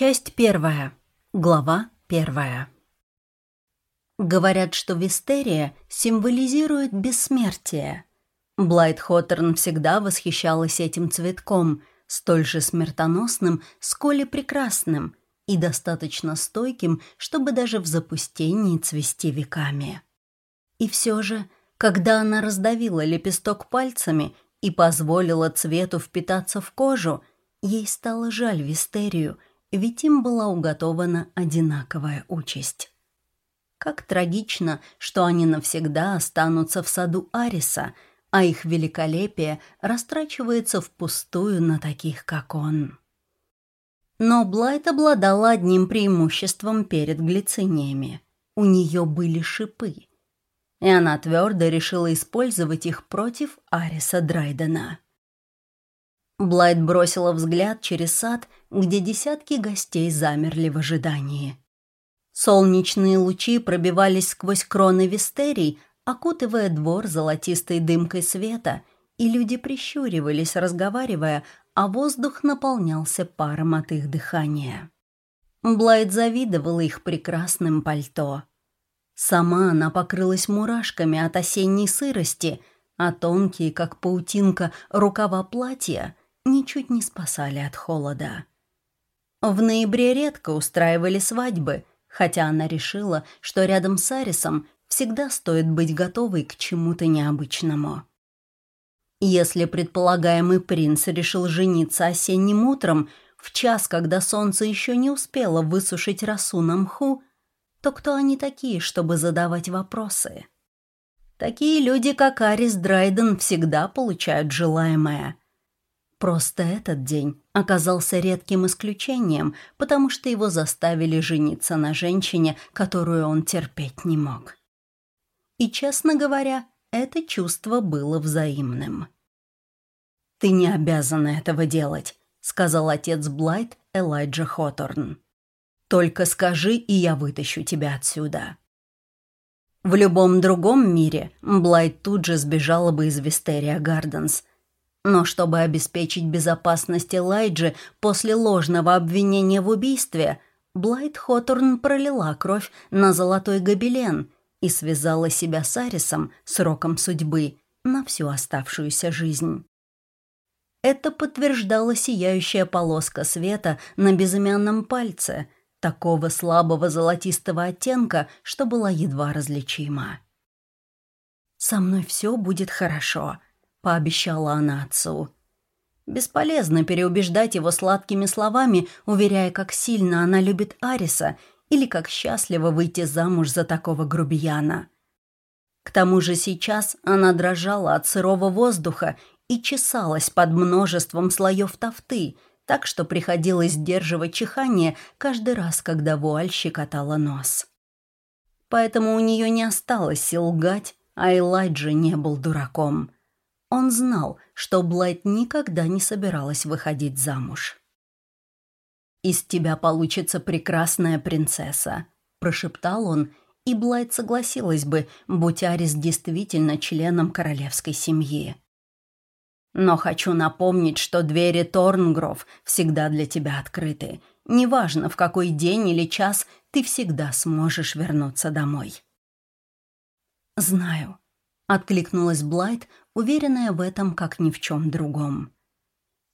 Часть первая. Глава первая. Говорят, что Вистерия символизирует бессмертие. Блайт Хоттерн всегда восхищалась этим цветком, столь же смертоносным, сколь и прекрасным, и достаточно стойким, чтобы даже в запустении цвести веками. И все же, когда она раздавила лепесток пальцами и позволила цвету впитаться в кожу, ей стало жаль Вистерию, ведь им была уготована одинаковая участь. Как трагично, что они навсегда останутся в саду Ариса, а их великолепие растрачивается впустую на таких, как он. Но Блайт обладала одним преимуществом перед глициниями. У нее были шипы. И она твердо решила использовать их против Ариса Драйдена. Блайт бросила взгляд через сад, где десятки гостей замерли в ожидании. Солнечные лучи пробивались сквозь кроны вистерий, окутывая двор золотистой дымкой света, и люди прищуривались, разговаривая, а воздух наполнялся паром от их дыхания. Блайт завидовала их прекрасным пальто. Сама она покрылась мурашками от осенней сырости, а тонкие, как паутинка, рукава платья ничуть не спасали от холода. В ноябре редко устраивали свадьбы, хотя она решила, что рядом с Арисом всегда стоит быть готовой к чему-то необычному. Если предполагаемый принц решил жениться осенним утром, в час, когда солнце еще не успело высушить росу на мху, то кто они такие, чтобы задавать вопросы? Такие люди, как Арис Драйден, всегда получают желаемое – Просто этот день оказался редким исключением, потому что его заставили жениться на женщине, которую он терпеть не мог. И, честно говоря, это чувство было взаимным. «Ты не обязана этого делать», — сказал отец Блайт Элайджа Хоторн. «Только скажи, и я вытащу тебя отсюда». В любом другом мире Блайт тут же сбежала бы из Вистерия Гарденс, но чтобы обеспечить безопасность Элайджи после ложного обвинения в убийстве, Блайт Хоторн пролила кровь на золотой гобелен и связала себя с Арисом сроком судьбы на всю оставшуюся жизнь. Это подтверждала сияющая полоска света на безымянном пальце, такого слабого золотистого оттенка, что была едва различима. «Со мной все будет хорошо», — пообещала она отцу. Бесполезно переубеждать его сладкими словами, уверяя, как сильно она любит Ариса или как счастливо выйти замуж за такого грубияна. К тому же сейчас она дрожала от сырого воздуха и чесалась под множеством слоев тофты, так что приходилось сдерживать чихание каждый раз, когда вуаль щекотала нос. Поэтому у нее не осталось сил лгать, а Элайджа не был дураком. Он знал, что Блайт никогда не собиралась выходить замуж. «Из тебя получится прекрасная принцесса», – прошептал он, и Блайт согласилась бы, будь Арис действительно членом королевской семьи. «Но хочу напомнить, что двери Торнгров всегда для тебя открыты. Неважно, в какой день или час ты всегда сможешь вернуться домой». «Знаю», — откликнулась Блайт, уверенная в этом как ни в чем другом.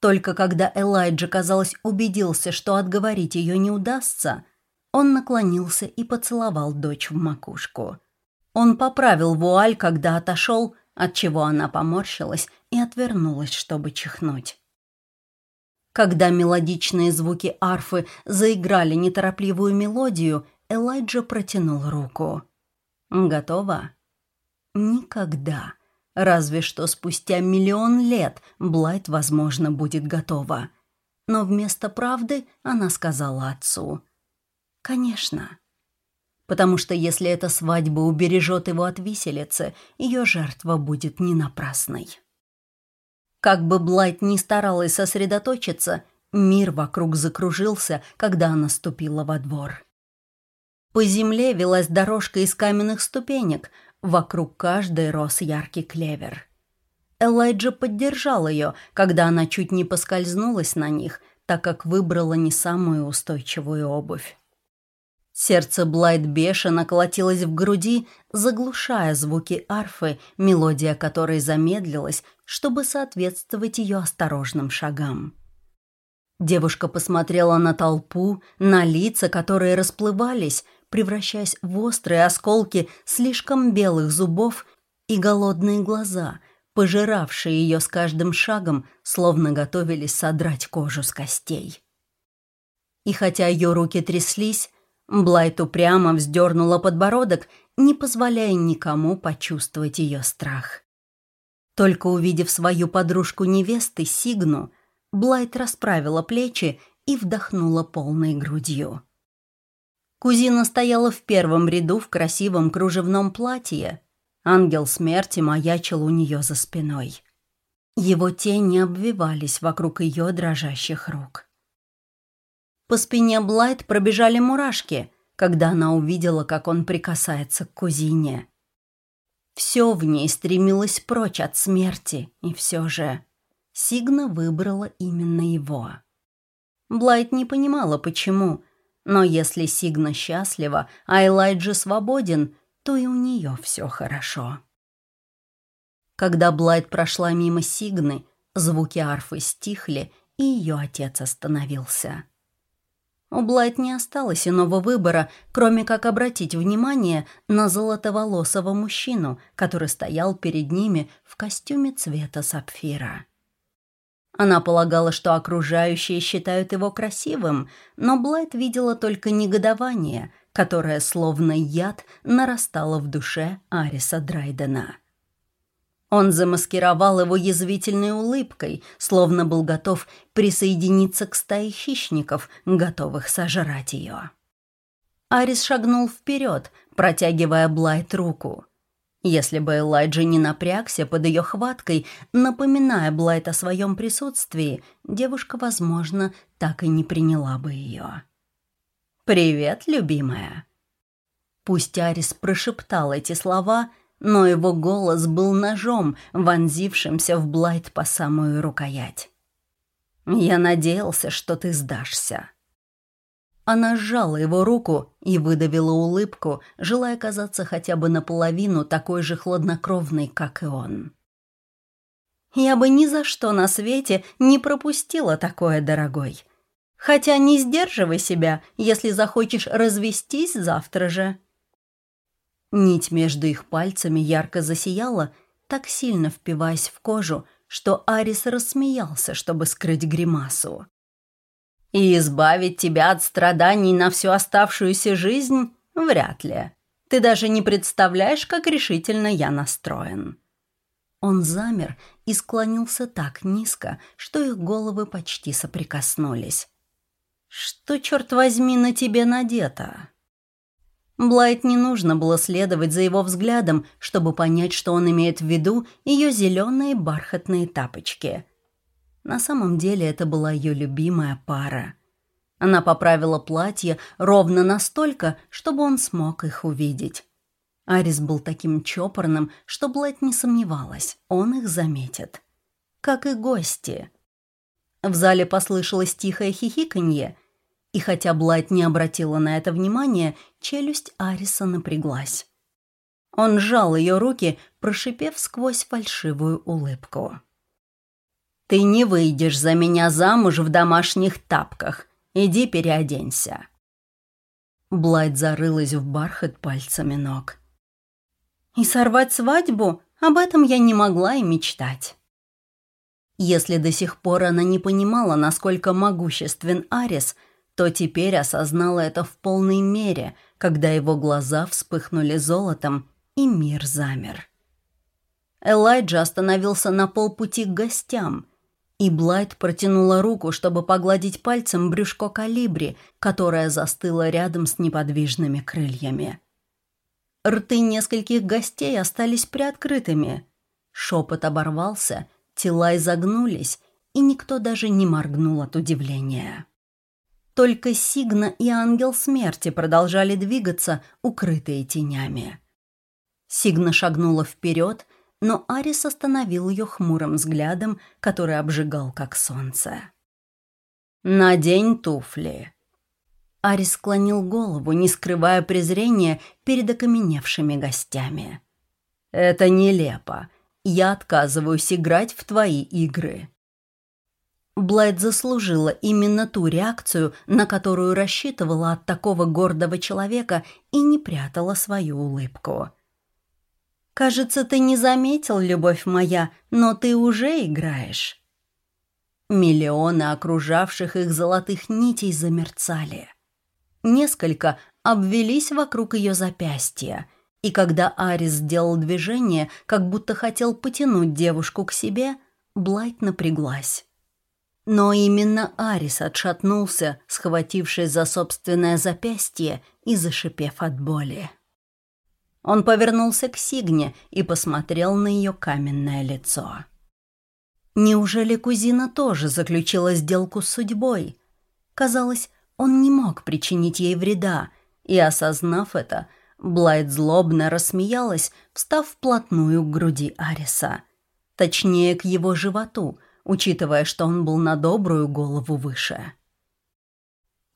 Только когда Элайджа, казалось, убедился, что отговорить ее не удастся, он наклонился и поцеловал дочь в макушку. Он поправил вуаль, когда отошел, отчего она поморщилась и отвернулась, чтобы чихнуть. Когда мелодичные звуки арфы заиграли неторопливую мелодию, Элайджа протянул руку. «Готово?» «Никогда», Разве что спустя миллион лет Блайт, возможно, будет готова. Но вместо правды она сказала отцу. «Конечно». Потому что если эта свадьба убережет его от виселицы, ее жертва будет не напрасной. Как бы Блайт ни старалась сосредоточиться, мир вокруг закружился, когда она ступила во двор. По земле велась дорожка из каменных ступенек, Вокруг каждой рос яркий клевер. Элайджа поддержал ее, когда она чуть не поскользнулась на них, так как выбрала не самую устойчивую обувь. Сердце Блайт бешено колотилось в груди, заглушая звуки арфы, мелодия которой замедлилась, чтобы соответствовать ее осторожным шагам. Девушка посмотрела на толпу, на лица, которые расплывались, превращаясь в острые осколки слишком белых зубов и голодные глаза, пожиравшие ее с каждым шагом, словно готовились содрать кожу с костей. И хотя ее руки тряслись, Блайт упрямо вздернула подбородок, не позволяя никому почувствовать ее страх. Только увидев свою подружку-невесты Сигну, Блайт расправила плечи и вдохнула полной грудью. Кузина стояла в первом ряду в красивом кружевном платье. Ангел смерти маячил у нее за спиной. Его тени обвивались вокруг ее дрожащих рук. По спине Блайт пробежали мурашки, когда она увидела, как он прикасается к кузине. Все в ней стремилось прочь от смерти, и все же Сигна выбрала именно его. Блайт не понимала, почему, но если Сигна счастлива, а Элайджа свободен, то и у нее все хорошо. Когда Блайт прошла мимо Сигны, звуки арфы стихли, и ее отец остановился. У Блайт не осталось иного выбора, кроме как обратить внимание на золотоволосого мужчину, который стоял перед ними в костюме цвета сапфира. Она полагала, что окружающие считают его красивым, но Блайт видела только негодование, которое, словно яд, нарастало в душе Ариса Драйдена. Он замаскировал его язвительной улыбкой, словно был готов присоединиться к стае хищников, готовых сожрать ее. Арис шагнул вперед, протягивая Блайт руку. Если бы Элайджа не напрягся под ее хваткой, напоминая Блайт о своем присутствии, девушка, возможно, так и не приняла бы ее. «Привет, любимая». Пусть Арис прошептал эти слова — но его голос был ножом, вонзившимся в Блайт по самую рукоять. «Я надеялся, что ты сдашься». Она сжала его руку и выдавила улыбку, желая казаться хотя бы наполовину такой же хладнокровной, как и он. «Я бы ни за что на свете не пропустила такое, дорогой. Хотя не сдерживай себя, если захочешь развестись завтра же». Нить между их пальцами ярко засияла, так сильно впиваясь в кожу, что Арис рассмеялся, чтобы скрыть гримасу. «И избавить тебя от страданий на всю оставшуюся жизнь? Вряд ли. Ты даже не представляешь, как решительно я настроен». Он замер и склонился так низко, что их головы почти соприкоснулись. «Что, черт возьми, на тебе надето?» Блайт не нужно было следовать за его взглядом, чтобы понять, что он имеет в виду ее зеленые бархатные тапочки. На самом деле это была ее любимая пара. Она поправила платье ровно настолько, чтобы он смог их увидеть. Арис был таким чопорным, что Блайт не сомневалась, он их заметит. Как и гости. В зале послышалось тихое хихиканье — и хотя Блайт не обратила на это внимания, челюсть Ариса напряглась. Он сжал ее руки, прошипев сквозь фальшивую улыбку. «Ты не выйдешь за меня замуж в домашних тапках. Иди переоденься». Блайт зарылась в бархат пальцами ног. «И сорвать свадьбу? Об этом я не могла и мечтать». Если до сих пор она не понимала, насколько могуществен Арис – то теперь осознала это в полной мере, когда его глаза вспыхнули золотом, и мир замер. Элайджа остановился на полпути к гостям, и Блайт протянула руку, чтобы погладить пальцем брюшко калибри, которое застыло рядом с неподвижными крыльями. Рты нескольких гостей остались приоткрытыми. Шепот оборвался, тела изогнулись, и никто даже не моргнул от удивления. Только Сигна и Ангел Смерти продолжали двигаться, укрытые тенями. Сигна шагнула вперед, но Арис остановил ее хмурым взглядом, который обжигал, как солнце. «Надень туфли». Арис склонил голову, не скрывая презрения перед окаменевшими гостями. «Это нелепо. Я отказываюсь играть в твои игры». Блайт заслужила именно ту реакцию, на которую рассчитывала от такого гордого человека и не прятала свою улыбку. «Кажется, ты не заметил, любовь моя, но ты уже играешь». Миллионы окружавших их золотых нитей замерцали. Несколько обвелись вокруг ее запястья, и когда Арис сделал движение, как будто хотел потянуть девушку к себе, Блайт напряглась. Но именно Арис отшатнулся, схватившись за собственное запястье и зашипев от боли. Он повернулся к Сигне и посмотрел на ее каменное лицо. Неужели кузина тоже заключила сделку с судьбой? Казалось, он не мог причинить ей вреда, и, осознав это, Блайт злобно рассмеялась, встав вплотную к груди Ариса. Точнее, к его животу, учитывая, что он был на добрую голову выше.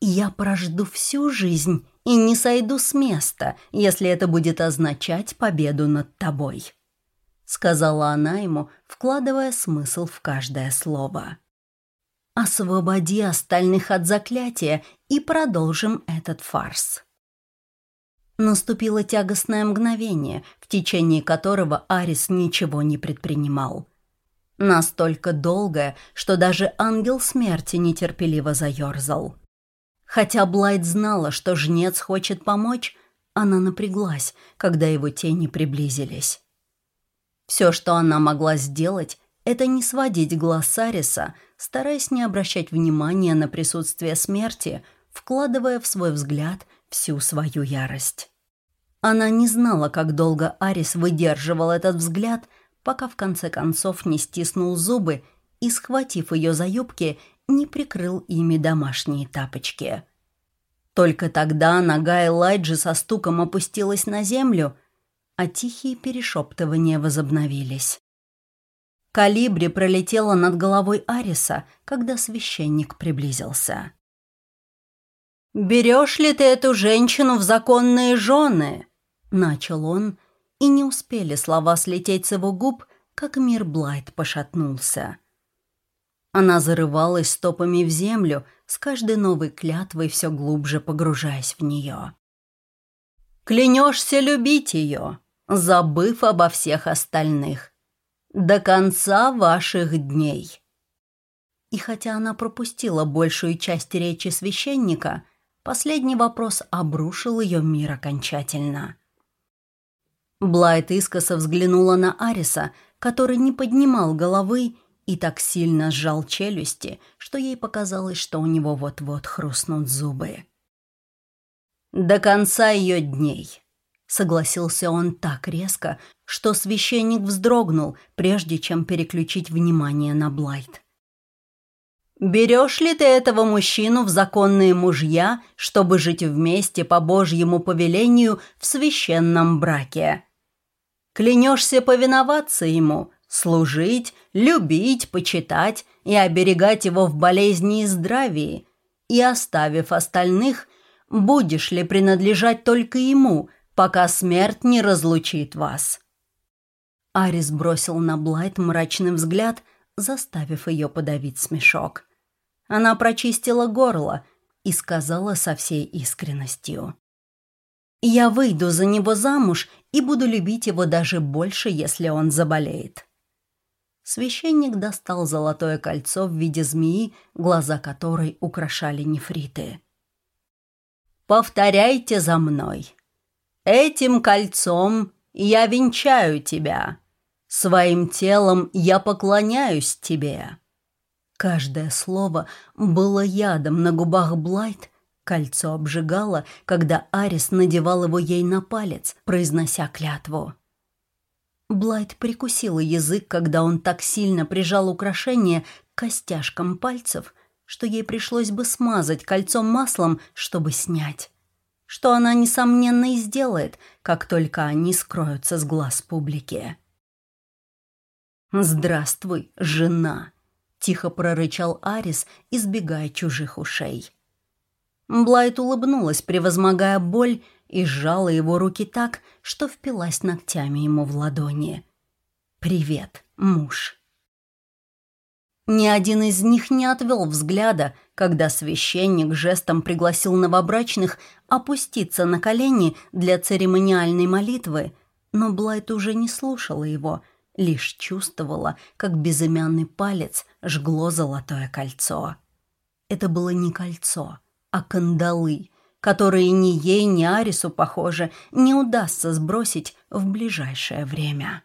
«Я прожду всю жизнь и не сойду с места, если это будет означать победу над тобой», сказала она ему, вкладывая смысл в каждое слово. Освободи остальных от заклятия и продолжим этот фарс. Наступило тягостное мгновение, в течение которого Арис ничего не предпринимал. Настолько долгое, что даже ангел смерти нетерпеливо заерзал. Хотя Блайт знала, что жнец хочет помочь, она напряглась, когда его тени приблизились. Все, что она могла сделать, это не сводить глаз Ариса, стараясь не обращать внимания на присутствие смерти, вкладывая в свой взгляд всю свою ярость. Она не знала, как долго Арис выдерживал этот взгляд, пока в конце концов не стиснул зубы и, схватив ее за юбки, не прикрыл ими домашние тапочки. Только тогда нога Элайджи со стуком опустилась на землю, а тихие перешептывания возобновились. Калибри пролетела над головой Ариса, когда священник приблизился. «Берешь ли ты эту женщину в законные жены?» — начал он, и не успели слова слететь с его губ, как мир Блайт пошатнулся. Она зарывалась стопами в землю, с каждой новой клятвой все глубже погружаясь в нее. «Клянешься любить ее, забыв обо всех остальных до конца ваших дней». И хотя она пропустила большую часть речи священника, последний вопрос обрушил ее мир окончательно. Блайт искоса взглянула на Ариса, который не поднимал головы и так сильно сжал челюсти, что ей показалось, что у него вот-вот хрустнут зубы. «До конца ее дней», — согласился он так резко, что священник вздрогнул, прежде чем переключить внимание на Блайт. «Берешь ли ты этого мужчину в законные мужья, чтобы жить вместе по Божьему повелению в священном браке? Клянешься повиноваться ему, служить, любить, почитать и оберегать его в болезни и здравии, и, оставив остальных, будешь ли принадлежать только ему, пока смерть не разлучит вас?» Арис бросил на Блайт мрачный взгляд, заставив ее подавить смешок. Она прочистила горло и сказала со всей искренностью. «Я выйду за него замуж и буду любить его даже больше, если он заболеет». Священник достал золотое кольцо в виде змеи, глаза которой украшали нефриты. «Повторяйте за мной. Этим кольцом я венчаю тебя. Своим телом я поклоняюсь тебе». Каждое слово было ядом на губах Блайт. Кольцо обжигало, когда Арис надевал его ей на палец, произнося клятву. Блайт прикусила язык, когда он так сильно прижал украшение к костяшкам пальцев, что ей пришлось бы смазать кольцо маслом, чтобы снять что она, несомненно, и сделает, как только они скроются с глаз публики. «Здравствуй, жена!» тихо прорычал Арис, избегая чужих ушей. Блайт улыбнулась, превозмогая боль, и сжала его руки так, что впилась ногтями ему в ладони. «Привет, муж». Ни один из них не отвел взгляда, когда священник жестом пригласил новобрачных опуститься на колени для церемониальной молитвы, но Блайт уже не слушала его, лишь чувствовала, как безымянный палец жгло золотое кольцо. Это было не кольцо, а кандалы, которые ни ей, ни Арису, похоже, не удастся сбросить в ближайшее время.